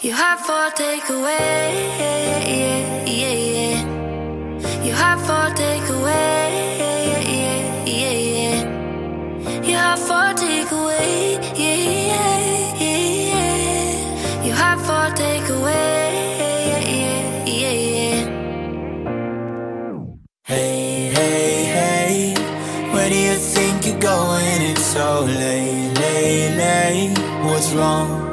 You have for takeaway, yeah, yeah, yeah, yeah. You have for takeaway, yeah, yeah, yeah, yeah. You have for takeaway, yeah, yeah, yeah, yeah. You have for takeaway, yeah, yeah, yeah, yeah. Hey, hey, hey, where do you think you're going? It's so late, late, late. What's wrong?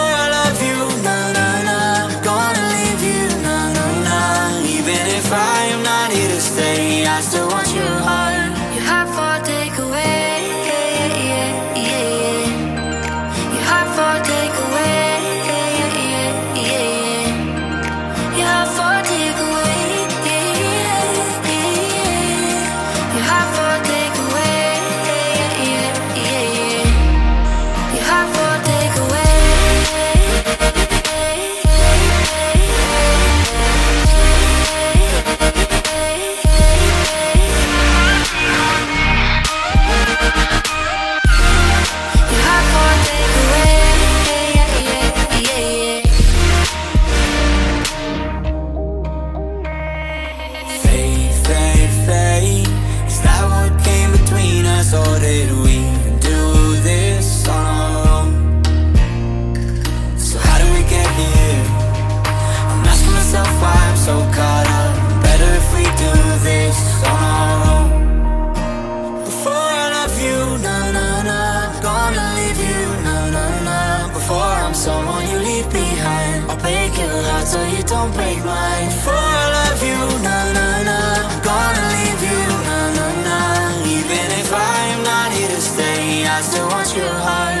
did we do this on our own? So how do we get here? I'm asking myself why I'm so caught up. Better if we do this on our own. Before I love you, na na na, gonna leave you. Before I'm someone you leave behind, I'll break your heart so you don't break mine. Before I love you, I still want. You have